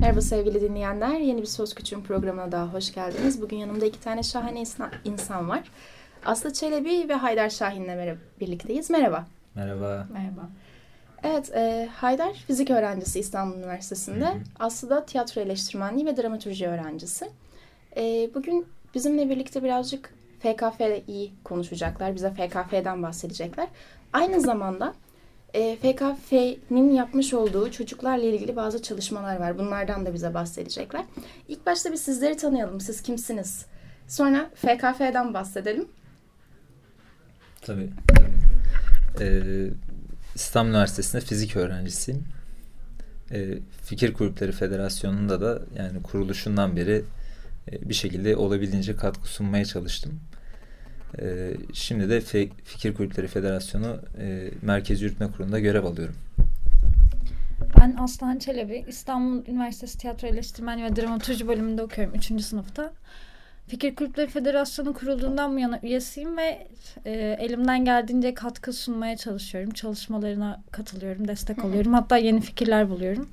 Merhaba sevgili dinleyenler. Yeni bir Söz Küçüğün programına daha hoş geldiniz. Bugün yanımda iki tane şahane insan var. Aslı Çelebi ve Haydar Şahin'le birlikteyiz. Merhaba. Merhaba. Merhaba. Evet, e, Haydar fizik öğrencisi İstanbul Üniversitesi'nde. Hı hı. Aslı da tiyatro eleştirmenliği ve dramaturji öğrencisi. E, bugün bizimle birlikte birazcık FKF'yi konuşacaklar. Bize FKF'den bahsedecekler. Aynı zamanda e, FKF'nin yapmış olduğu çocuklarla ilgili bazı çalışmalar var. Bunlardan da bize bahsedecekler. İlk başta bir sizleri tanıyalım. Siz kimsiniz? Sonra FKF'den bahsedelim. Tabii. Ee, İstanbul Üniversitesi'nde fizik öğrencisiyim. Ee, Fikir Kulüpleri Federasyonu'nda da yani kuruluşundan beri e, bir şekilde olabildiğince katkı sunmaya çalıştım. Ee, şimdi de Fikir Kulüpleri Federasyonu e, Merkez Yürütme Kurulu'nda görev alıyorum. Ben Aslan Çelebi, İstanbul Üniversitesi Tiyatro Eleştirmen ve Dramaturji bölümünde okuyorum 3. sınıfta. Fikir Kulüpleri Federasyonu kurulduğundan bu yana üyesiyim ve e, elimden geldiğince katkı sunmaya çalışıyorum. Çalışmalarına katılıyorum, destek oluyorum. Hatta yeni fikirler buluyorum.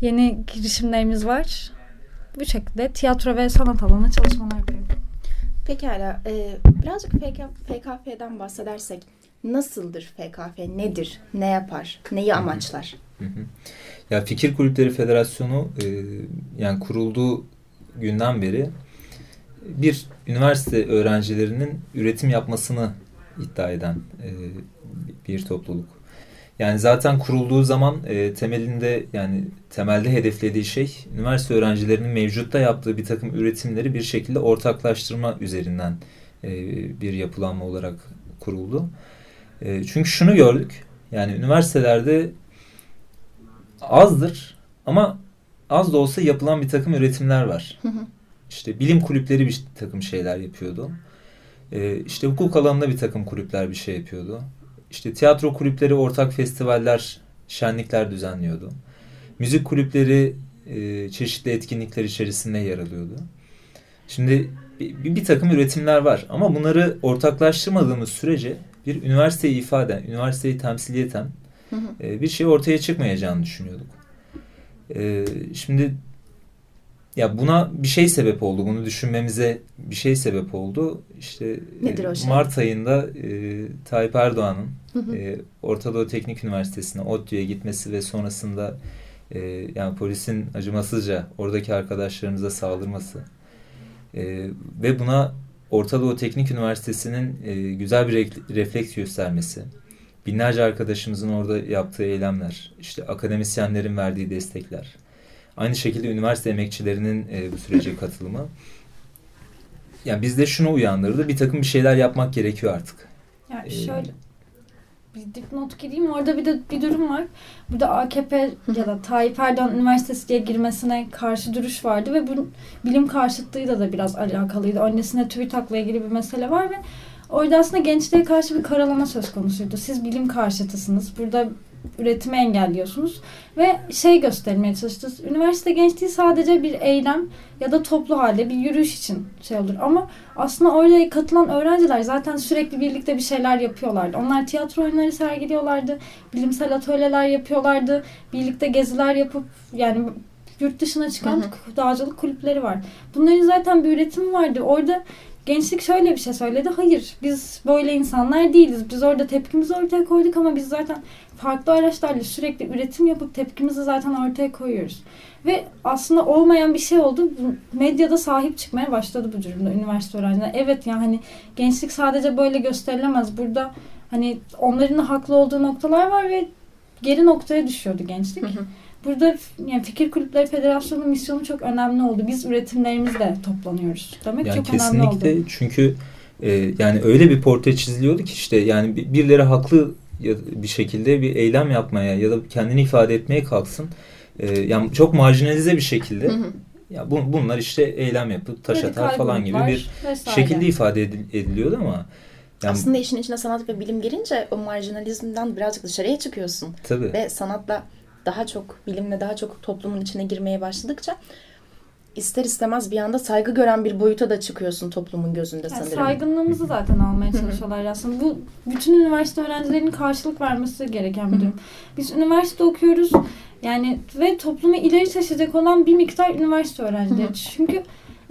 Yeni girişimlerimiz var. Bu şekilde tiyatro ve sanat alanında çalışmalar yapıyorum. Pekala. E, birazcık FK, FKF'den bahsedersek nasıldır FKF? Nedir? Ne yapar? Neyi amaçlar? Ya Fikir Kulüpleri Federasyonu e, yani kurulduğu günden beri bir üniversite öğrencilerinin üretim yapmasını iddia eden e, bir topluluk. Yani zaten kurulduğu zaman e, temelinde yani temelde hedeflediği şey üniversite öğrencilerinin mevcutta yaptığı bir takım üretimleri bir şekilde ortaklaştırma üzerinden e, bir yapılanma olarak kuruldu. E, çünkü şunu gördük. Yani üniversitelerde azdır ama az da olsa yapılan bir takım üretimler var. İşte bilim kulüpleri bir takım şeyler yapıyordu. E, işte hukuk alanında bir takım kulüpler bir şey yapıyordu. İşte tiyatro kulüpleri ortak festivaller, şenlikler düzenliyordu. Müzik kulüpleri e, çeşitli etkinlikler içerisinde yer alıyordu. Şimdi bir, bir takım üretimler var ama bunları ortaklaştırmadığımız sürece bir üniversiteyi ifade, üniversiteyi temsiliyeten e, bir şey ortaya çıkmayacağını düşünüyorduk. E, şimdi ya buna bir şey sebep oldu. Bunu düşünmemize bir şey sebep oldu. İşte Nedir o şey? Mart ayında e, Tayyip Erdoğan'ın e, Orta Doğu Teknik Üniversitesi'ne ODTÜ'ye gitmesi ve sonrasında e, yani polisin acımasızca oradaki arkadaşlarımıza saldırması e, ve buna Orta Doğu Teknik Üniversitesi'nin e, güzel bir refleks göstermesi, binlerce arkadaşımızın orada yaptığı eylemler, işte akademisyenlerin verdiği destekler, Aynı şekilde üniversite emekçilerinin e, bu sürece katılımı. Yani bizde şunu uyandırdı. Bir takım bir şeyler yapmak gerekiyor artık. Yani ee, şöyle bir dipnot gireyim. Orada bir de bir durum var. Burada AKP ya da Tayyip Erdoğan Üniversitesi diye girmesine karşı duruş vardı ve bu bilim karşıtlığıyla da biraz alakalıydı. Öncesinde TÜBİTAK'la ilgili bir mesele var ve orada aslında gençliğe karşı bir karalama söz konusuydu. Siz bilim karşıtısınız. Burada üretimi engelliyorsunuz. Ve şey göstermeye çalıştınız. Üniversite gençliği sadece bir eylem ya da toplu halde bir yürüyüş için şey olur. Ama aslında oraya katılan öğrenciler zaten sürekli birlikte bir şeyler yapıyorlardı. Onlar tiyatro oyunları sergiliyorlardı. Bilimsel atölyeler yapıyorlardı. Birlikte geziler yapıp yani yurt dışına çıkan hı hı. dağcılık kulüpleri var. Bunların zaten bir üretimi vardı. Orada gençlik şöyle bir şey söyledi. Hayır biz böyle insanlar değiliz. Biz orada tepkimizi ortaya koyduk ama biz zaten farklı araçlarla sürekli üretim yapıp tepkimizi zaten ortaya koyuyoruz. Ve aslında olmayan bir şey oldu. Medyada sahip çıkmaya başladı bu durumda üniversite öğrenciler. Evet yani hani gençlik sadece böyle gösterilemez. Burada hani onların da haklı olduğu noktalar var ve geri noktaya düşüyordu gençlik. Hı hı. Burada yani Fikir Kulüpleri Federasyonu misyonu çok önemli oldu. Biz üretimlerimizle toplanıyoruz. Demek yani çok önemli oldu. Kesinlikle çünkü e, yani öyle bir portre çiziliyordu ki işte yani birileri haklı bir şekilde bir eylem yapmaya ya da kendini ifade etmeye kalksın. E, yani çok marjinalize bir şekilde hı hı. ya bu, bunlar işte eylem yapıp taş atar falan gibi bir vesaire. şekilde ifade ediliyordu ama yani, aslında işin içine sanat ve bilim girince o marjinalizmden birazcık dışarıya çıkıyorsun. Tabii. Ve sanatla daha çok bilimle daha çok toplumun içine girmeye başladıkça ister istemez bir anda saygı gören bir boyuta da çıkıyorsun toplumun gözünde Yani sanırım. saygınlığımızı zaten almaya çalışıyorlar aslında. Bu bütün üniversite öğrencilerinin karşılık vermesi gereken bir durum. Biz üniversite okuyoruz. Yani ve toplumu ileri taşıyacak olan bir miktar üniversite öğrencileri. Çünkü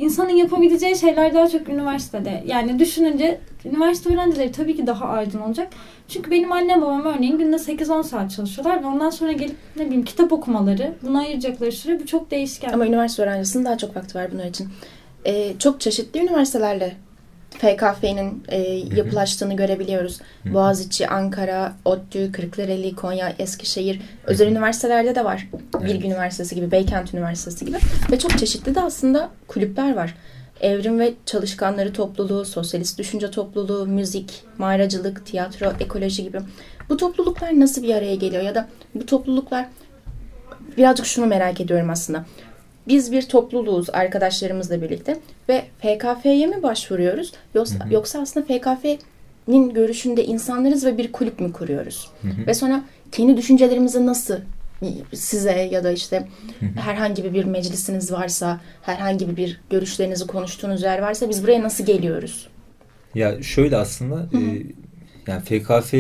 insanın yapabileceği şeyler daha çok üniversitede. Yani düşününce üniversite öğrencileri tabii ki daha aydın olacak. Çünkü benim annem babam örneğin günde 8-10 saat çalışıyorlar ve ondan sonra gelip ne bileyim kitap okumaları, buna ayıracakları süre bu çok değişken. Ama üniversite öğrencisinin daha çok vakti var bunun için. Ee, çok çeşitli üniversitelerle FKF'nin e, yapılaştığını görebiliyoruz. Hı. Boğaziçi, Ankara, ODTÜ, Kırklareli, Konya, Eskişehir. Özel üniversitelerde de var. Evet. Bilgi Üniversitesi gibi, Beykent Üniversitesi gibi. Ve çok çeşitli de aslında kulüpler var. Evrim ve Çalışkanları Topluluğu, Sosyalist Düşünce Topluluğu, müzik, mağaracılık, tiyatro, ekoloji gibi. Bu topluluklar nasıl bir araya geliyor? Ya da bu topluluklar birazcık şunu merak ediyorum aslında. Biz bir topluluğuz arkadaşlarımızla birlikte ve FKF'ye mi başvuruyoruz? Yoksa, Hı hı. yoksa aslında FKF'nin görüşünde insanlarız ve bir kulüp mü kuruyoruz? Hı hı. Ve sonra kendi düşüncelerimizi nasıl size ya da işte herhangi bir meclisiniz varsa, herhangi bir görüşlerinizi konuştuğunuz yer varsa biz buraya nasıl geliyoruz? Ya şöyle aslında Hı hı. e, yani FKF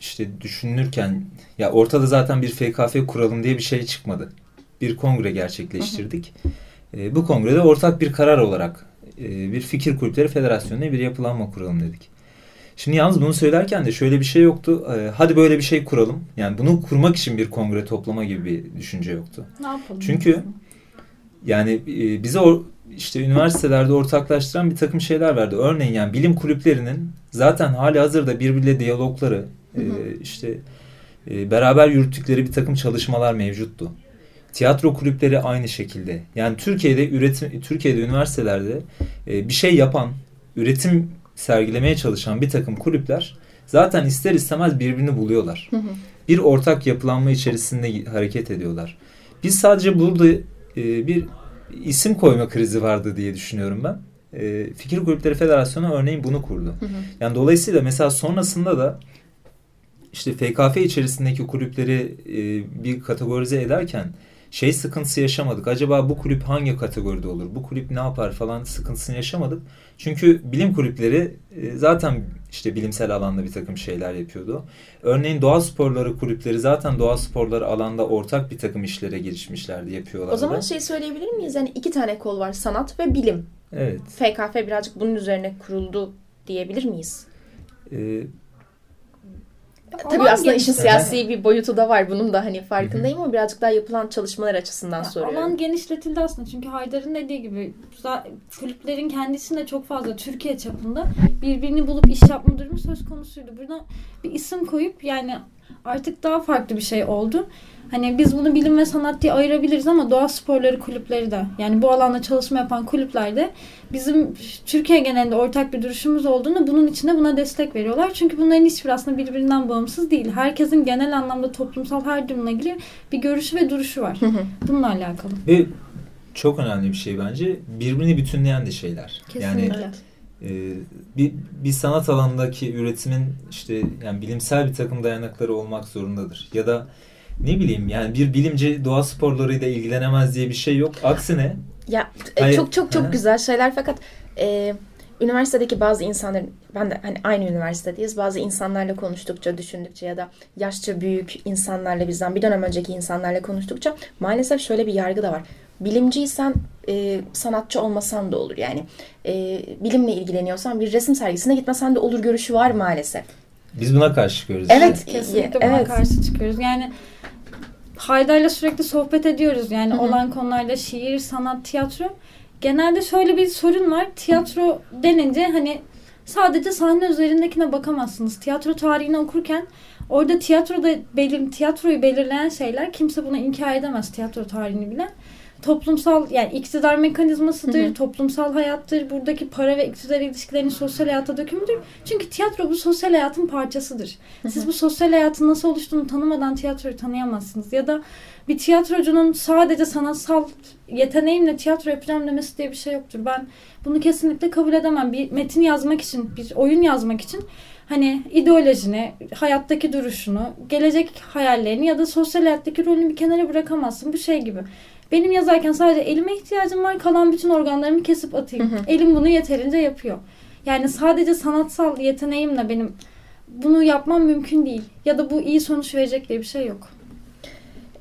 işte düşünülürken ya ortada zaten bir FKF kuralım diye bir şey çıkmadı. Bir kongre gerçekleştirdik. E, bu kongrede ortak bir karar olarak e, bir fikir kulüpleri federasyonuna bir yapılanma kuralım dedik. Şimdi yalnız bunu söylerken de şöyle bir şey yoktu. E, hadi böyle bir şey kuralım. Yani bunu kurmak için bir kongre toplama gibi bir düşünce yoktu. Ne yapalım? Çünkü yani e, bize o işte üniversitelerde ortaklaştıran bir takım şeyler verdi. Örneğin yani bilim kulüplerinin zaten hali hazırda birbiriyle diyalogları e, Hı hı. işte e, beraber yürüttükleri bir takım çalışmalar mevcuttu. Tiyatro kulüpleri aynı şekilde. Yani Türkiye'de üretim Türkiye'de üniversitelerde e, bir şey yapan, üretim sergilemeye çalışan bir takım kulüpler zaten ister istemez birbirini buluyorlar Hı hı. bir ortak yapılanma içerisinde hareket ediyorlar. Biz sadece burada e, bir isim koyma krizi vardı diye düşünüyorum ben. E, Fikir Kulüpleri Federasyonu örneğin bunu kurdu. Hı hı. Yani dolayısıyla mesela sonrasında da işte FKF içerisindeki kulüpleri e, bir kategorize ederken şey sıkıntısı yaşamadık. Acaba bu kulüp hangi kategoride olur? Bu kulüp ne yapar falan sıkıntısını yaşamadık. Çünkü bilim kulüpleri e, zaten işte bilimsel alanda bir takım şeyler yapıyordu. Örneğin doğa sporları kulüpleri zaten doğa sporları alanda ortak bir takım işlere girişmişlerdi, yapıyorlardı. O zaman şey söyleyebilir miyiz? Yani iki tane kol var. Sanat ve bilim. Evet. FKF birazcık bunun üzerine kuruldu diyebilir miyiz? E, Tabii Alan aslında işin siyasi bir boyutu da var. Bunun da hani farkındayım ama birazcık daha yapılan çalışmalar açısından Ya, soruyorum. Alan genişletildi aslında çünkü Haydar'ın dediği gibi kulüplerin kendisinde çok fazla Türkiye çapında birbirini bulup iş yapma durumu söz konusuydu. Burada bir isim koyup yani artık daha farklı bir şey oldu. Hani biz bunu bilim ve sanat diye ayırabiliriz ama doğa sporları kulüpleri de yani bu alanda çalışma yapan kulüplerde bizim Türkiye genelinde ortak bir duruşumuz olduğunu bunun içinde buna destek veriyorlar. Çünkü bunların hiçbir aslında birbirinden bağımsız değil. Herkesin genel anlamda toplumsal her durumla ilgili bir görüşü ve duruşu var. Bununla alakalı. ve çok önemli bir şey bence. Birbirini bütünleyen de şeyler. Yani Kesinlikle. Evet. E, bir, bir sanat alanındaki üretimin işte yani bilimsel bir takım dayanakları olmak zorundadır. Ya da ne bileyim yani bir bilimci doğa sporlarıyla ilgilenemez diye bir şey yok. Aksine Ya e, Hayır. çok çok çok Aha. güzel şeyler fakat e, üniversitedeki bazı insanların ben de hani aynı üniversitedeyiz. Bazı insanlarla konuştukça, düşündükçe ya da yaşça büyük insanlarla bizden bir dönem önceki insanlarla konuştukça maalesef şöyle bir yargı da var. Bilimciysen e, sanatçı olmasan da olur. Yani e, bilimle ilgileniyorsan bir resim sergisine gitmesen de olur görüşü var maalesef. biz buna karşı çıkıyoruz. Evet. işte. Kesinlikle buna Evet. karşı çıkıyoruz. Yani Haydar'la sürekli sohbet ediyoruz. Yani Hı hı. olan konularda şiir, sanat, tiyatro. Genelde şöyle bir sorun var. Tiyatro denince hani sadece sahne üzerindekine bakamazsınız. Tiyatro tarihini okurken orada tiyatroda belir, tiyatroyu belirleyen şeyler kimse buna inkar edemez tiyatro tarihini bilen. Toplumsal yani iktidar mekanizmasıdır, Hı hı. toplumsal hayattır, buradaki para ve iktidar ilişkilerinin sosyal hayata dökümüdür. Çünkü tiyatro bu sosyal hayatın parçasıdır. Siz bu sosyal hayatın nasıl oluştuğunu tanımadan tiyatroyu tanıyamazsınız. Ya da bir tiyatrocunun sadece sanatsal yeteneğimle tiyatro yapacağım demesi diye bir şey yoktur. Ben bunu kesinlikle kabul edemem. Bir metin yazmak için, bir oyun yazmak için hani ideolojini, hayattaki duruşunu, gelecek hayallerini ya da sosyal hayattaki rolünü bir kenara bırakamazsın. Bu şey gibi. Benim yazarken sadece elime ihtiyacım var. Kalan bütün organlarımı kesip atayım. Hı hı. Elim bunu yeterince yapıyor. Yani sadece sanatsal yeteneğimle benim bunu yapmam mümkün değil. Ya da bu iyi sonuç verecek diye bir şey yok.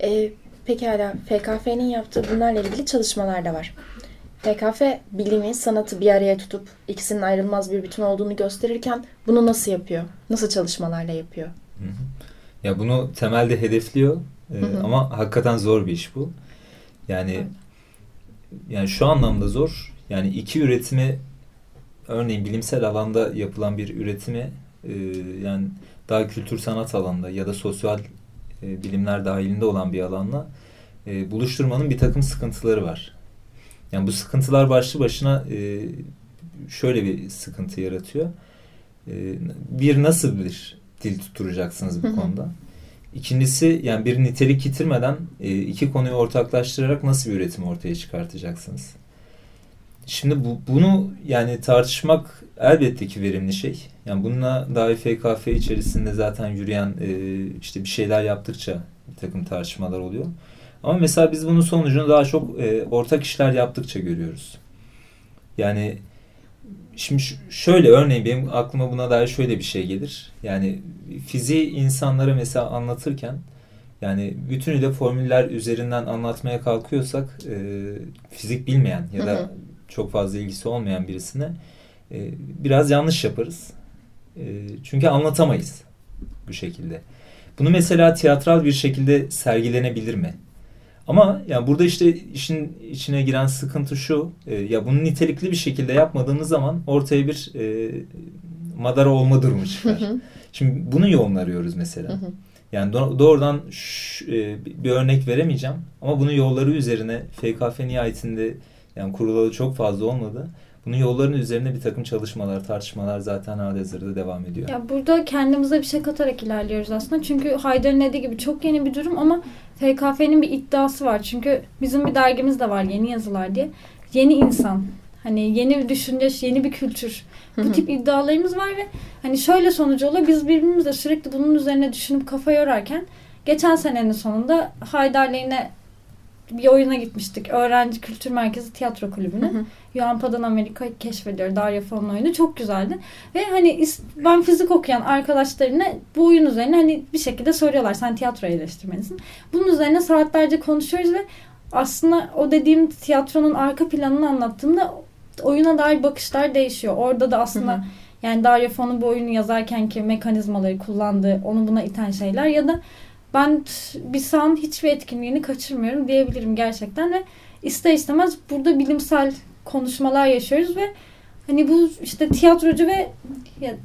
E, pekala FKF'nin yaptığı bunlarla ilgili çalışmalar da var. FKF bilimi, sanatı bir araya tutup ikisinin ayrılmaz bir bütün olduğunu gösterirken bunu nasıl yapıyor? Nasıl çalışmalarla yapıyor? Hı hı. Ya bunu temelde hedefliyor Ee, Hı hı. ama hakikaten zor bir iş bu. Yani Evet. yani şu anlamda zor. Yani iki üretimi örneğin bilimsel alanda yapılan bir üretimi e, yani daha kültür sanat alanında ya da sosyal e, bilimler dahilinde olan bir alanla e, buluşturmanın bir takım sıkıntıları var. Yani bu sıkıntılar başlı başına e, şöyle bir sıkıntı yaratıyor. E, bir nasıl bir dil tutturacaksınız bu konuda? İkincisi yani bir nitelik yitirmeden e, iki konuyu ortaklaştırarak nasıl bir üretim ortaya çıkartacaksınız? Şimdi bu, bunu yani tartışmak elbette ki verimli şey. Yani bununla dair FKF içerisinde zaten yürüyen e, işte bir şeyler yaptıkça bir takım tartışmalar oluyor. Ama mesela biz bunun sonucunu daha çok e, ortak işler yaptıkça görüyoruz. Yani şimdi şöyle örneğin benim aklıma buna dair şöyle bir şey gelir. Yani fiziği insanlara mesela anlatırken yani bütünüyle formüller üzerinden anlatmaya kalkıyorsak e, fizik bilmeyen ya Hı da hı. çok fazla ilgisi olmayan birisine e, biraz yanlış yaparız. E, çünkü anlatamayız bu şekilde. Bunu mesela tiyatral bir şekilde sergilenebilir mi? Ama yani burada işte işin içine giren sıkıntı şu. e, ya bunu nitelikli bir şekilde yapmadığınız zaman ortaya bir e, madara olma durumu çıkar. hı, Şimdi bunu yoğun arıyoruz mesela. hı. Yani do- doğrudan ş- e, bir örnek veremeyeceğim ama bunun yolları üzerine FKF nihayetinde yani kurulalı çok fazla olmadı. Bunun yollarının üzerine bir takım çalışmalar, tartışmalar zaten halihazırda devam ediyor. Ya burada kendimize bir şey katarak ilerliyoruz aslında. Çünkü Haydar'ın dediği gibi çok yeni bir durum ama FKF'nin bir iddiası var. Çünkü bizim bir dergimiz de var Yeni Yazılar diye. Yeni insan. Hani yeni bir düşünce, yeni bir kültür. Bu tip iddialarımız var ve hani şöyle sonucu oluyor. Biz birbirimizle sürekli bunun üzerine düşünüp kafa yorarken geçen senenin sonunda Haydar'la yine bir oyuna gitmiştik. Öğrenci Kültür Merkezi Tiyatro Kulübü'ne. Yuanpa'dan Amerika'yı keşfediyor. Darya Fon'un oyunu çok güzeldi. Ve hani ben fizik okuyan arkadaşlarına bu oyun üzerine hani bir şekilde soruyorlar. Sen tiyatro eleştirmenisin. Bunun üzerine saatlerce konuşuyoruz ve aslında o dediğim tiyatronun arka planını anlattığımda oyuna dair bakışlar değişiyor. Orada da aslında Hı hı. yani Darya Fon'un bu oyunu yazarken ki mekanizmaları kullandığı, onu buna iten şeyler ya da ben sahanın hiçbir etkinliğini kaçırmıyorum diyebilirim gerçekten ve ister istemez burada bilimsel konuşmalar yaşıyoruz ve hani bu işte tiyatrocu ve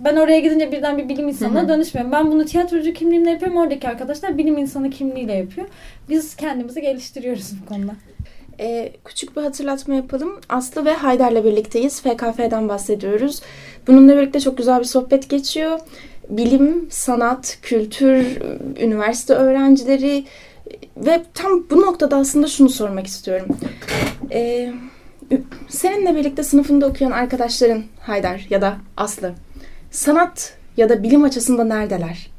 ben oraya gidince birden bir bilim insanına danışmıyorum. Ben bunu tiyatrocu kimliğimle yapıyorum. Oradaki arkadaşlar bilim insanı kimliğiyle yapıyor. Biz kendimizi geliştiriyoruz bu konuda. Ee, küçük bir hatırlatma yapalım. Aslı ve Haydar'la birlikteyiz. FKF'den bahsediyoruz. Bununla birlikte çok güzel bir sohbet geçiyor. Bilim, sanat, kültür, üniversite öğrencileri ve tam bu noktada aslında şunu sormak istiyorum. Ee, seninle birlikte sınıfında okuyan arkadaşların Haydar ya da Aslı sanat ya da bilim açısında neredeler?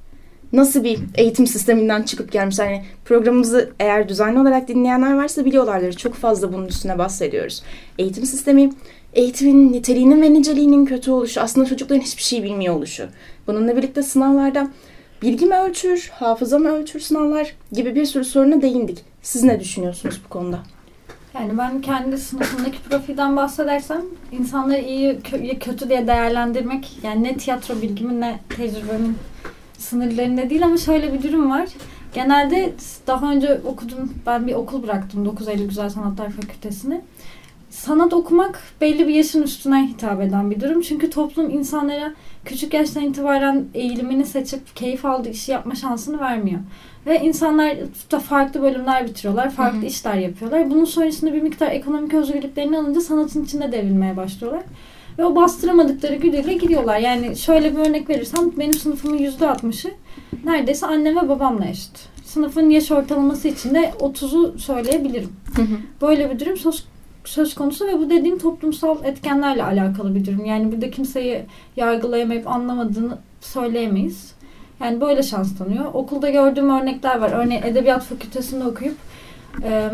Nasıl bir eğitim sisteminden çıkıp gelmişler? Yani programımızı eğer düzenli olarak dinleyenler varsa biliyorlardır. Çok fazla bunun üstüne bahsediyoruz. Eğitim sistemi, eğitimin niteliğinin ve niceliğinin kötü oluşu, aslında çocukların hiçbir şey bilmiyor oluşu. Bununla birlikte sınavlarda bilgi mi ölçür, hafıza mı ölçür sınavlar gibi bir sürü soruna değindik. Siz ne düşünüyorsunuz bu konuda? Yani ben kendi sınıfımdaki profilden bahsedersem insanları iyi kötü diye değerlendirmek yani ne tiyatro bilgimin ne tecrübemin sınırlarında değil ama şöyle bir durum var. Genelde daha önce okudum ben bir okul bıraktım 9 Eylül Güzel Sanatlar Fakültesini. Sanat okumak belli bir yaşın üstüne hitap eden bir durum. Çünkü toplum insanlara küçük yaştan itibaren eğilimini seçip keyif aldığı işi yapma şansını vermiyor. Ve insanlar da farklı bölümler bitiriyorlar, farklı Hı hı. işler yapıyorlar. Bunun sonrasında bir miktar ekonomik özgürlüklerini alınca sanatın içinde devrilmeye başlıyorlar. Ve o bastıramadıkları güdüyle gidiyorlar. Yani şöyle bir örnek verirsem benim sınıfımın yüzde altmışı neredeyse annem ve babamla eşit. Sınıfın yaş ortalaması içinde 30'u söyleyebilirim. Böyle bir durum söz, söz konusu ve bu dediğim toplumsal etkenlerle alakalı bir durum. Yani burada kimseyi yargılayamayıp anlamadığını söyleyemeyiz. Yani böyle şans tanıyor. Okulda gördüğüm örnekler var. Örneğin Edebiyat Fakültesinde okuyup e,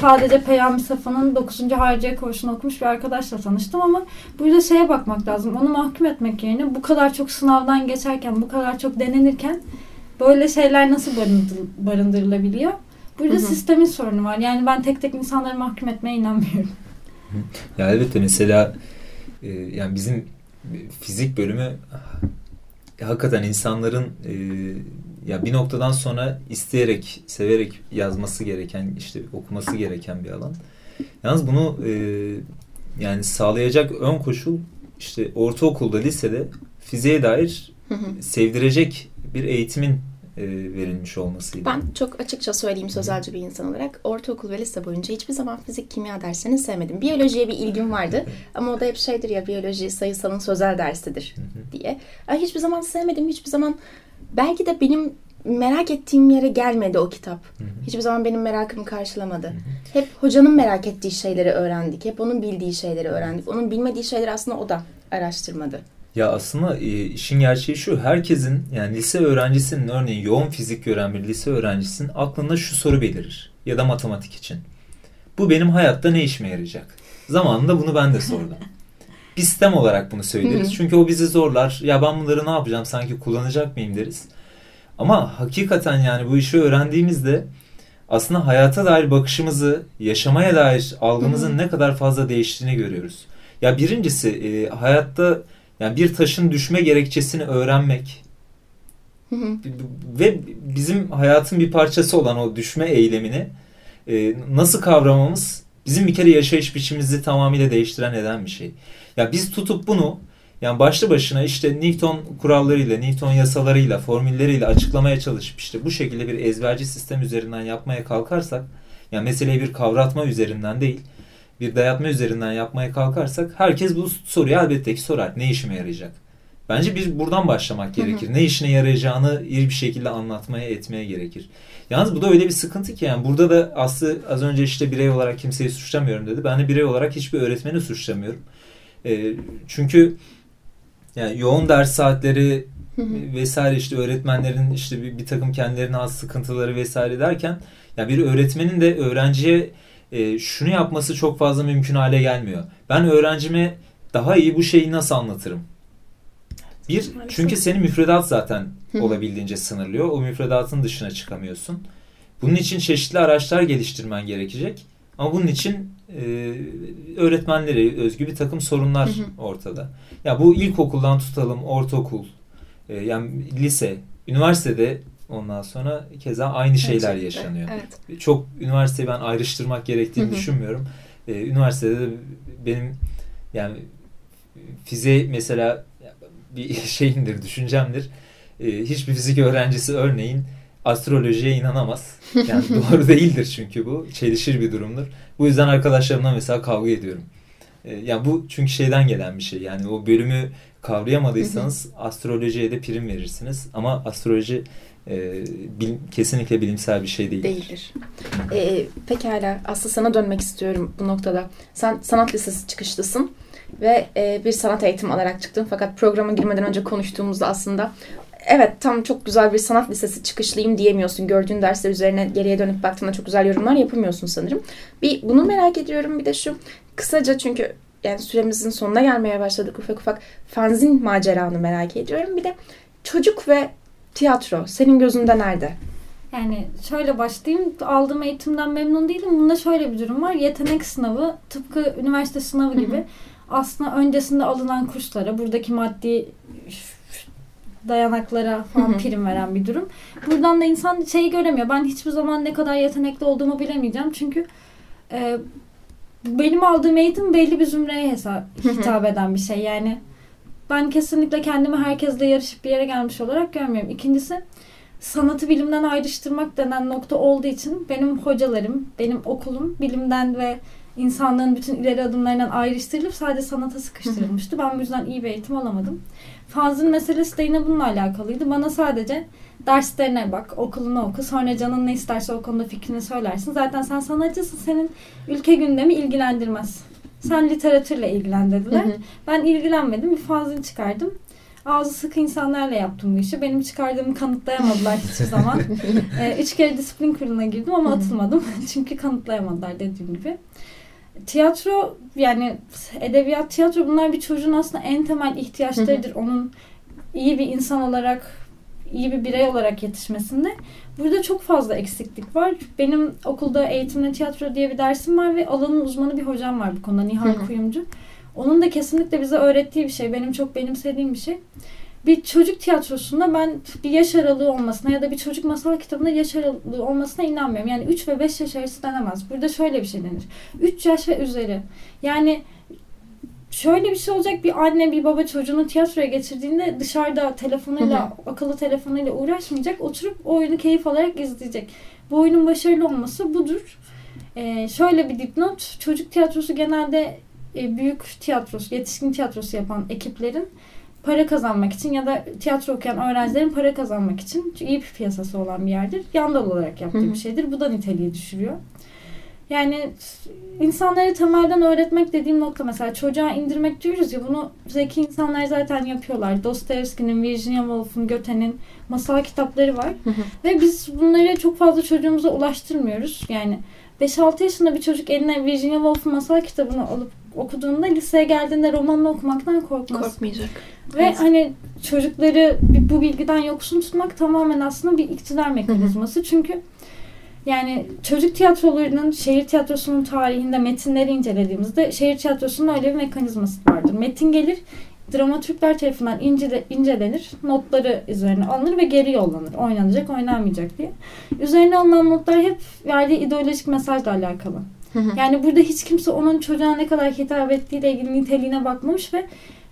sadece Peyami Safa'nın 9. Hariciye Koğuşu'nu okumuş bir arkadaşla tanıştım ama burada şeye bakmak lazım. Onu mahkum etmek yerine bu kadar çok sınavdan geçerken, bu kadar çok denenirken böyle şeyler nasıl barındır, barındırılabiliyor? Burada hı hı. sistemin sorunu var. Yani ben tek tek insanları mahkum etmeye inanmıyorum. Ya elbette mesela e, yani bizim fizik bölümü hakikaten insanların e, ya bir noktadan sonra isteyerek, severek yazması gereken, işte okuması gereken bir alan. Yalnız bunu e, yani sağlayacak ön koşul işte ortaokulda, lisede fiziğe dair sevdirecek bir eğitimin e, verilmiş olmasıydı. Ben çok açıkça söyleyeyim sözelci bir insan olarak ortaokul ve lise boyunca hiçbir zaman fizik kimya derslerini sevmedim. Biyolojiye bir ilgim vardı ama o da hep şeydir ya biyoloji sayısalın sözel dersidir diye. Yani hiçbir zaman sevmedim, hiçbir zaman belki de benim merak ettiğim yere gelmedi o kitap. Hiçbir zaman benim merakımı karşılamadı. Hep hocanın merak ettiği şeyleri öğrendik. Hep onun bildiği şeyleri öğrendik. Onun bilmediği şeyleri aslında o da araştırmadı. Ya aslında e, işin gerçeği şu. Herkesin yani lise öğrencisinin örneğin yoğun fizik gören bir lise öğrencisinin aklında şu soru belirir. Ya da matematik için. Bu benim hayatta ne işime yarayacak? Zamanında bunu ben de sordum. Bir sistem olarak bunu söyleriz. Çünkü o bizi zorlar. Ya ben bunları ne yapacağım? Sanki kullanacak mıyım deriz. Ama hakikaten yani bu işi öğrendiğimizde aslında hayata dair bakışımızı, yaşamaya dair algımızın ne kadar fazla değiştiğini görüyoruz. Ya birincisi e, hayatta yani bir taşın düşme gerekçesini öğrenmek ve bizim hayatın bir parçası olan o düşme eylemini e, nasıl kavramamız bizim bir kere yaşayış biçimimizi tamamıyla değiştiren eden bir şey. Ya biz tutup bunu yani başlı başına işte Newton kurallarıyla, Newton yasalarıyla, formülleriyle açıklamaya çalışıp işte bu şekilde bir ezberci sistem üzerinden yapmaya kalkarsak yani meseleyi bir kavratma üzerinden değil bir dayatma üzerinden yapmaya kalkarsak herkes bu soruyu elbette ki sorar. Ne işime yarayacak? Bence bir buradan başlamak gerekir. Hı hı. Ne işine yarayacağını iyi bir şekilde anlatmaya, etmeye gerekir. Yalnız bu da öyle bir sıkıntı ki yani burada da Aslı az önce işte birey olarak kimseyi suçlamıyorum dedi. Ben de birey olarak hiçbir öğretmeni suçlamıyorum. E, çünkü yani yoğun ders saatleri vesaire işte öğretmenlerin işte bir, bir takım kendilerine az sıkıntıları vesaire derken ya yani bir öğretmenin de öğrenciye e, şunu yapması çok fazla mümkün hale gelmiyor. Ben öğrencime daha iyi bu şeyi nasıl anlatırım? Bir, çünkü senin müfredat zaten olabildiğince sınırlıyor. O müfredatın dışına çıkamıyorsun. Bunun için çeşitli araçlar geliştirmen gerekecek. Ama bunun için e, öğretmenlere özgü bir takım sorunlar ortada. Ya bu ilkokuldan tutalım, ortaokul, e, yani lise, üniversitede Ondan sonra keza aynı şeyler evet, yaşanıyor. Evet. Çok üniversiteyi ben ayrıştırmak gerektiğini Hı-hı. düşünmüyorum. Ee, üniversitede de benim yani fiziğe mesela bir şeyindir, düşüncemdir. Ee, hiçbir fizik öğrencisi örneğin astrolojiye inanamaz. Yani doğru değildir çünkü bu. Çelişir bir durumdur. Bu yüzden arkadaşlarımla mesela kavga ediyorum. Ee, yani bu çünkü şeyden gelen bir şey. Yani o bölümü kavrayamadıysanız astrolojiye de prim verirsiniz. Ama astroloji e, bilim, kesinlikle bilimsel bir şey değildir. Değildir. E, pekala. Aslı sana dönmek istiyorum bu noktada. Sen sanat lisesi çıkışlısın ve e, bir sanat eğitimi alarak çıktın. Fakat programa girmeden önce konuştuğumuzda aslında evet tam çok güzel bir sanat lisesi çıkışlıyım diyemiyorsun. Gördüğün dersler üzerine geriye dönüp baktığında çok güzel yorumlar yapamıyorsun sanırım. Bir bunu merak ediyorum bir de şu kısaca çünkü yani süremizin sonuna gelmeye başladık ufak ufak fanzin maceranı merak ediyorum. Bir de çocuk ve Tiyatro senin gözünde nerede? Yani şöyle başlayayım. Aldığım eğitimden memnun değilim. Bunda şöyle bir durum var. Yetenek sınavı tıpkı üniversite sınavı gibi aslında öncesinde alınan kurslara, buradaki maddi dayanaklara falan prim veren bir durum. Buradan da insan şeyi göremiyor. Ben hiçbir zaman ne kadar yetenekli olduğumu bilemeyeceğim. Çünkü e, benim aldığım eğitim belli bir zümreye hitap eden bir şey. Yani ben kesinlikle kendimi herkesle yarışıp bir yere gelmiş olarak görmüyorum. İkincisi sanatı bilimden ayrıştırmak denen nokta olduğu için benim hocalarım, benim okulum bilimden ve insanlığın bütün ileri adımlarından ayrıştırılıp sadece sanata sıkıştırılmıştı. Ben bu yüzden iyi bir eğitim alamadım. Fazlın meselesi de yine bununla alakalıydı. Bana sadece derslerine bak, okulunu oku, sonra canın ne isterse o konuda fikrini söylersin. Zaten sen sanatçısın, senin ülke gündemi ilgilendirmez. Sen literatürle ilgilen dediler. Hı hı. Ben ilgilenmedim. Bir fanzin çıkardım. ağzı sıkı insanlarla yaptım bu işi. Benim çıkardığımı kanıtlayamadılar hiçbir zaman. e, üç kere disiplin kuruluna girdim ama atılmadım. Çünkü kanıtlayamadılar dediğim gibi. Tiyatro yani edebiyat, tiyatro bunlar bir çocuğun aslında en temel ihtiyaçlarıdır. Onun iyi bir insan olarak, iyi bir birey olarak yetişmesinde. Burada çok fazla eksiklik var. Benim okulda eğitimde tiyatro diye bir dersim var ve alanın uzmanı bir hocam var bu konuda Nihal Kuyumcu. Onun da kesinlikle bize öğrettiği bir şey. Benim çok benimsediğim bir şey. Bir çocuk tiyatrosunda ben bir yaş aralığı olmasına ya da bir çocuk masal kitabında yaş aralığı olmasına inanmıyorum. Yani 3 ve 5 yaş arası denemez. Burada şöyle bir şey denir. 3 yaş ve üzeri. Yani şöyle bir şey olacak bir anne bir baba çocuğunu tiyatroya geçirdiğinde dışarıda telefonuyla hı hı. akıllı telefonuyla uğraşmayacak oturup o oyunu keyif alarak izleyecek. Bu oyunun başarılı olması budur. Ee, şöyle bir dipnot çocuk tiyatrosu genelde e, büyük tiyatrosu yetişkin tiyatrosu yapan ekiplerin para kazanmak için ya da tiyatro okuyan öğrencilerin para kazanmak için iyi bir piyasası olan bir yerdir. Yan dal olarak yaptığı hı hı. bir şeydir. Bu da niteliği düşürüyor. Yani insanları temelden öğretmek dediğim nokta mesela çocuğa indirmek diyoruz ya bunu zeki insanlar zaten yapıyorlar. Dostoyevski'nin, Virginia Woolf'un, Goethe'nin masal kitapları var. Ve biz bunları çok fazla çocuğumuza ulaştırmıyoruz. Yani 5-6 yaşında bir çocuk eline Virginia Woolf'un masal kitabını alıp okuduğunda liseye geldiğinde romanını okumaktan korkmaz. Korkmayacak. Ve evet. hani çocukları bu bilgiden yoksun tutmak tamamen aslında bir iktidar mekanizması. Çünkü yani çocuk tiyatrolarının şehir tiyatrosunun tarihinde metinleri incelediğimizde şehir tiyatrosunun öyle bir mekanizması vardır. Metin gelir, dramatürkler tarafından incele, incelenir, notları üzerine alınır ve geri yollanır. Oynanacak, oynanmayacak diye. Üzerine alınan notlar hep verdiği ideolojik mesajla alakalı. Yani burada hiç kimse onun çocuğa ne kadar hitap ettiğiyle ilgili niteliğine bakmamış ve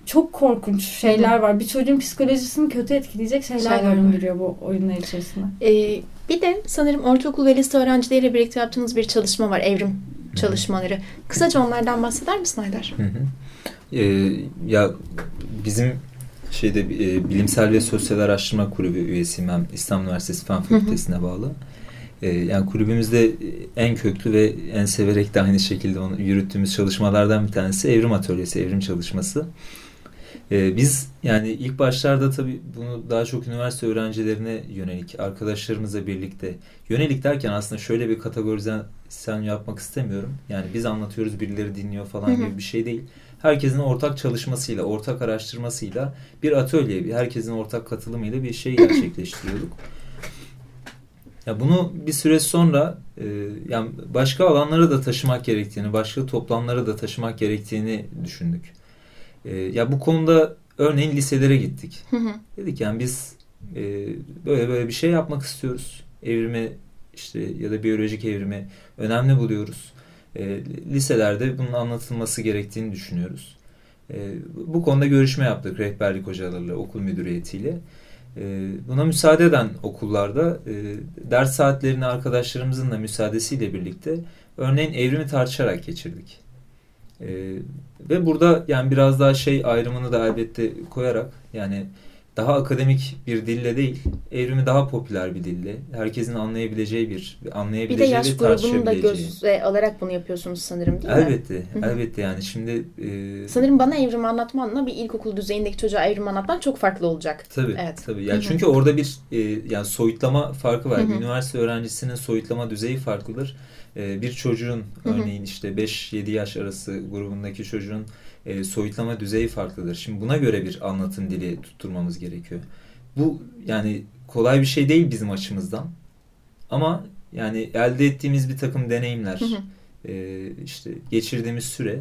çok korkunç şeyler var. Bir çocuğun psikolojisini kötü etkileyecek şeyler, şeyler barındırıyor bu oyunlar içerisinde. Ee, bir de sanırım ortaokul ve lise öğrencileriyle birlikte yaptığınız bir çalışma var. Evrim çalışmaları. Kısaca onlardan bahseder misin Aydar? Hı hı. Ee, ya bizim şeyde e, bilimsel ve sosyal araştırma kulübü üyesiyim ben İstanbul Üniversitesi Fen Fakültesine bağlı. E, yani kulübümüzde en köklü ve en severek de aynı şekilde onu yürüttüğümüz çalışmalardan bir tanesi evrim atölyesi, evrim çalışması. Ee, biz yani ilk başlarda tabii bunu daha çok üniversite öğrencilerine yönelik, arkadaşlarımızla birlikte yönelik derken aslında şöyle bir kategorizasyon yapmak istemiyorum. Yani biz anlatıyoruz, birileri dinliyor falan gibi bir şey değil. Herkesin ortak çalışmasıyla, ortak araştırmasıyla bir atölye, herkesin ortak katılımıyla bir şey gerçekleştiriyorduk. Ya bunu bir süre sonra e, yani başka alanlara da taşımak gerektiğini, başka toplamlara da taşımak gerektiğini düşündük. E, ya bu konuda örneğin liselere gittik. Hı hı. Dedik yani biz e, böyle böyle bir şey yapmak istiyoruz. Evrimi işte ya da biyolojik evrimi önemli buluyoruz. E, liselerde bunun anlatılması gerektiğini düşünüyoruz. E, bu konuda görüşme yaptık rehberlik hocalarıyla, okul müdüriyetiyle. E, buna müsaade eden okullarda e, ders saatlerini arkadaşlarımızın da müsaadesiyle birlikte örneğin evrimi tartışarak geçirdik. E, ve burada yani biraz daha şey ayrımını da elbette koyarak yani daha akademik bir dille değil, evrimi daha popüler bir dille, herkesin anlayabileceği bir, anlayabileceği bir de yaş grubunu da göze alarak bunu yapıyorsunuz sanırım değil elbette, mi? Elbette, elbette yani şimdi... E... Sanırım bana evrimi anlatmanla bir ilkokul düzeyindeki çocuğa evrimi anlatman çok farklı olacak. Tabii, evet. tabii. Yani çünkü orada bir e, yani soyutlama farkı var. Üniversite öğrencisinin soyutlama düzeyi farklıdır. E, bir çocuğun örneğin işte 5-7 yaş arası grubundaki çocuğun e, soyutlama düzeyi farklıdır. Şimdi buna göre bir anlatım dili tutturmamız gerekiyor. Bu yani kolay bir şey değil bizim açımızdan. Ama yani elde ettiğimiz bir takım deneyimler, E, işte geçirdiğimiz süre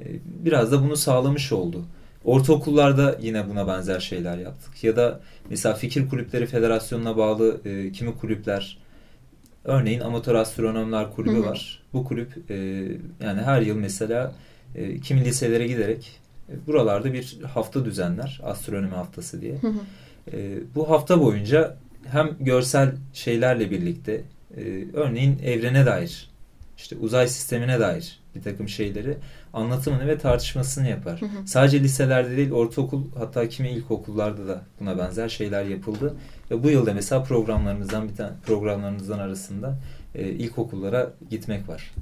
e, biraz da bunu sağlamış oldu. Ortaokullarda yine buna benzer şeyler yaptık. Ya da mesela Fikir Kulüpleri Federasyonu'na bağlı e, kimi kulüpler Örneğin Amatör Astronomlar Kulübü hı hı. var. Bu kulüp e, yani her yıl mesela e, kimi liselere giderek e, buralarda bir hafta düzenler. Astronomi haftası diye. Hı hı. E, bu hafta boyunca hem görsel şeylerle birlikte e, örneğin evrene dair işte uzay sistemine dair bir takım şeyleri anlatımını ve tartışmasını yapar. Hı hı. Sadece liselerde değil ortaokul hatta kimi ilkokullarda da buna benzer şeyler yapıldı. Ve bu yılda mesela programlarımızdan bir tane programlarımızdan arasında e, ilkokullara gitmek var.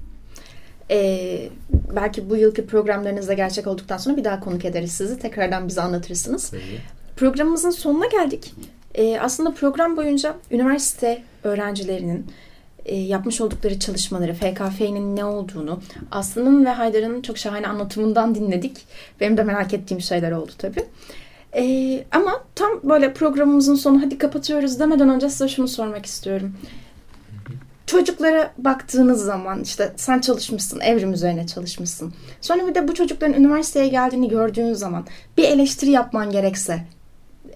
Ee, belki bu yılki programlarınızda gerçek olduktan sonra bir daha konuk ederiz sizi. Tekrardan bize anlatırsınız. Tabii. programımızın sonuna geldik. E, aslında program boyunca üniversite öğrencilerinin e, yapmış oldukları çalışmaları, FKF'nin ne olduğunu, Aslı'nın ve Haydar'ın çok şahane anlatımından dinledik. Benim de merak ettiğim şeyler oldu tabii. E, ama tam böyle programımızın sonu hadi kapatıyoruz demeden önce size şunu sormak istiyorum. Çocuklara baktığınız zaman işte sen çalışmışsın, evrim üzerine çalışmışsın. Sonra bir de bu çocukların üniversiteye geldiğini gördüğün zaman bir eleştiri yapman gerekse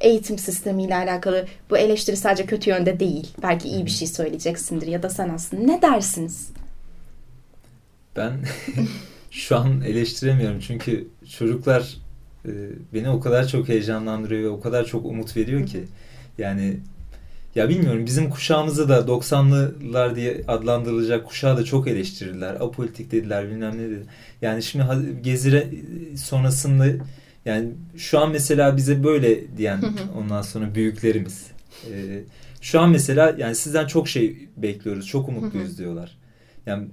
eğitim sistemiyle alakalı bu eleştiri sadece kötü yönde değil. Belki iyi bir şey söyleyeceksindir ya da sen aslında ne dersiniz? Ben şu an eleştiremiyorum çünkü çocuklar e, beni o kadar çok heyecanlandırıyor ve o kadar çok umut veriyor ki yani ya bilmiyorum bizim kuşağımızı da 90'lılar diye adlandırılacak kuşağı da çok eleştirdiler. Apolitik dediler bilmem ne dedi. Yani şimdi Gezire sonrasında yani şu an mesela bize böyle diyen ondan sonra büyüklerimiz. Ee, şu an mesela yani sizden çok şey bekliyoruz. Çok umutluyuz diyorlar. Yani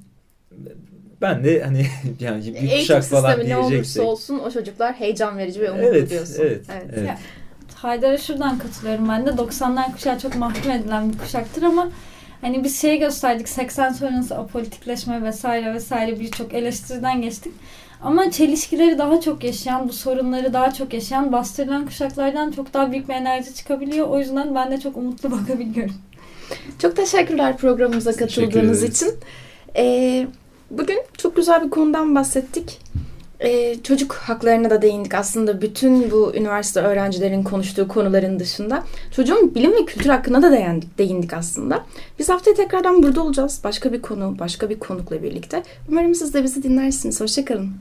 ben de hani yani bir Eğitim kuşak falan ne olursa olsun o çocuklar heyecan verici ve umutlu evet, diyorsun. Evet, evet. evet. Haydar'a şuradan katılıyorum ben de. 90'lar kuşağı çok mahkum edilen bir kuşaktır ama hani biz şey gösterdik 80 sonrası apolitikleşme vesaire vesaire birçok eleştiriden geçtik. Ama çelişkileri daha çok yaşayan, bu sorunları daha çok yaşayan, bastırılan kuşaklardan çok daha büyük bir enerji çıkabiliyor. O yüzden ben de çok umutlu bakabiliyorum. Çok teşekkürler programımıza katıldığınız için. Ee, bugün çok güzel bir konudan bahsettik. Ee, çocuk haklarına da değindik aslında bütün bu üniversite öğrencilerin konuştuğu konuların dışında. Çocuğun bilim ve kültür hakkında da değindik, değindik aslında. Biz haftaya tekrardan burada olacağız. Başka bir konu, başka bir konukla birlikte. Umarım siz de bizi dinlersiniz. Hoşçakalın.